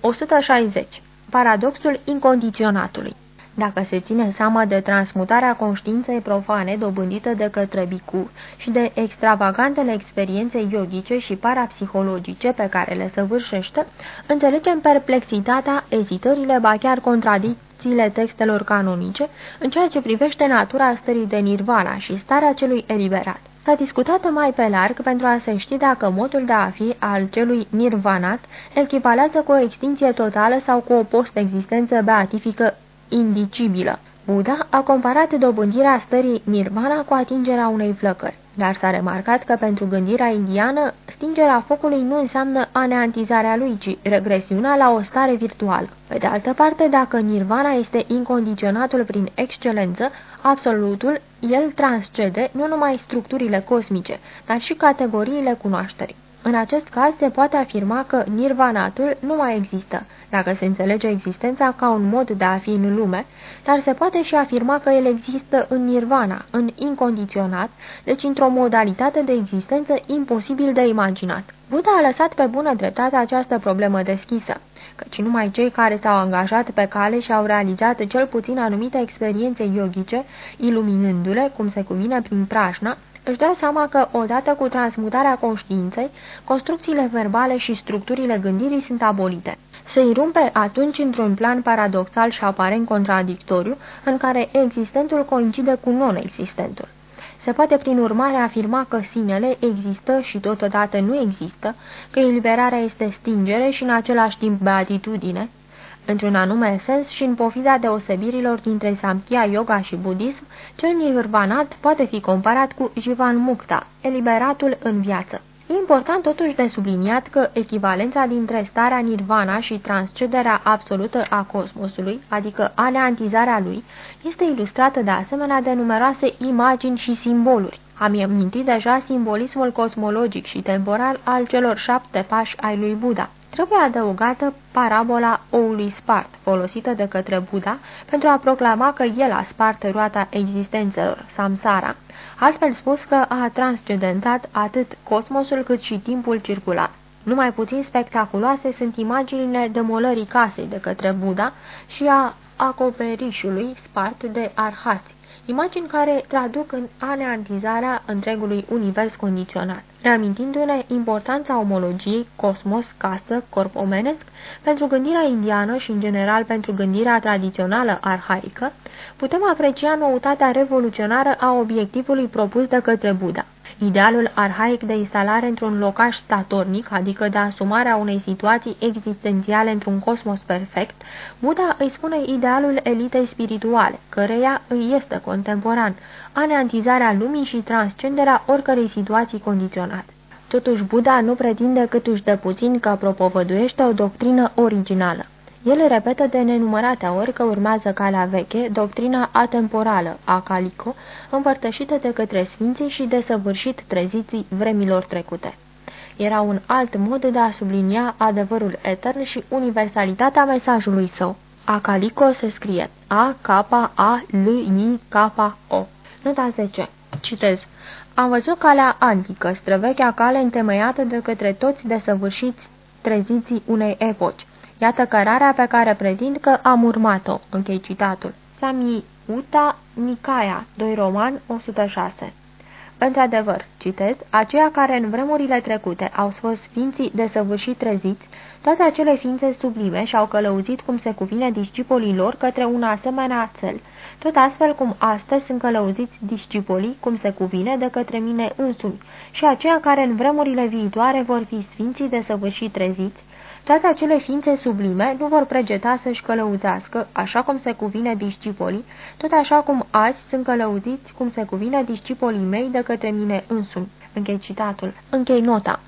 160. Paradoxul incondiționatului dacă se ține seama de transmutarea conștiinței profane dobândită de către Bicu și de extravagantele experiențe yogice și parapsihologice pe care le săvârșește, înțelegem perplexitatea, ezitările, ba chiar contradicțiile textelor canonice în ceea ce privește natura stării de nirvana și starea celui eliberat. S-a discutat mai pe larg pentru a se ști dacă modul de a fi al celui nirvanat echivalează cu o extinție totală sau cu o post-existență beatifică indicibilă. Buddha a comparat dobândirea stării nirvana cu atingerea unei flăcări, dar s-a remarcat că pentru gândirea indiană, stingerea focului nu înseamnă aneantizarea lui, ci regresiunea la o stare virtuală. Pe de altă parte, dacă nirvana este incondiționatul prin excelență, absolutul, el transcede nu numai structurile cosmice, dar și categoriile cunoașterii. În acest caz se poate afirma că nirvanatul nu mai există, dacă se înțelege existența ca un mod de a fi în lume, dar se poate și afirma că el există în nirvana, în incondiționat, deci într-o modalitate de existență imposibil de imaginat. Buddha a lăsat pe bună dreptate această problemă deschisă, căci numai cei care s-au angajat pe cale și au realizat cel puțin anumite experiențe yogice, iluminându-le, cum se cuvine prin prașna, își dau seama că, odată cu transmutarea conștiinței, construcțiile verbale și structurile gândirii sunt abolite. Se irumpe atunci într-un plan paradoxal și aparent contradictoriu, în care existentul coincide cu non-existentul. Se poate prin urmare afirma că sinele există și totodată nu există, că eliberarea este stingere și în același timp beatitudine, într-un anume sens și în pofida deosebirilor dintre Samkhya Yoga și Budism, cel nirvanat poate fi comparat cu Jivan Mukta, eliberatul în viață. E important totuși de subliniat că echivalența dintre starea nirvana și transcederea absolută a cosmosului, adică aneantizarea lui, este ilustrată de asemenea de numeroase imagini și simboluri. Am amintit deja simbolismul cosmologic și temporal al celor șapte pași ai lui Buddha. Trebuie adăugată parabola oului spart, folosită de către Buddha pentru a proclama că el a spart roata existențelor, samsara, astfel spus că a transcendentat atât cosmosul cât și timpul circular. Numai puțin spectaculoase sunt imaginile demolării casei de către Buddha și a acoperișului spart de arhați imagini care traduc în aneantizarea întregului univers condiționat, reamintindu-ne importanța omologiei cosmos-casă, corp omenesc, pentru gândirea indiană și, în general, pentru gândirea tradițională arhaică, putem aprecia noutatea revoluționară a obiectivului propus de către Buddha. Idealul arhaic de instalare într-un locaș statornic, adică de asumarea unei situații existențiale într-un cosmos perfect, Buddha îi spune idealul elitei spirituale, căreia îi este contemporan, aneantizarea lumii și transcenderea oricărei situații condiționate. Totuși, Buddha nu pretinde câtuși de puțin că propovăduiește o doctrină originală. El repetă de nenumărate ori că urmează calea veche, doctrina atemporală a Calico, împărtășită de către sfinții și de săvârșit treziții vremilor trecute. Era un alt mod de a sublinia adevărul etern și universalitatea mesajului său. Acalico se scrie A-K-A-L-I-K-O. Nota 10. Citez. Am văzut calea antică, străvechea cale întemeiată de către toți desăvârșiți treziții unei epoci. Iată cărarea pe care pretind că am urmat-o. Închei citatul. Sami Uta Nikaya, 2 Roman 106 Într-adevăr, citez, aceia care în vremurile trecute au fost ființii desăvârșit treziți, toate acele ființe sublime și-au călăuzit cum se cuvine discipolii lor către un asemenea cel, tot astfel cum astăzi sunt călăuziți discipolii, cum se cuvine, de către mine însumi, și aceia care în vremurile viitoare vor fi sfinții desăvârșit treziți, toate acele ființe sublime nu vor pregeta să-și călăuzească, așa cum se cuvine discipolii, tot așa cum azi sunt călăuziți cum se cuvine discipolii mei de către mine însumi. Închei citatul. Închei nota.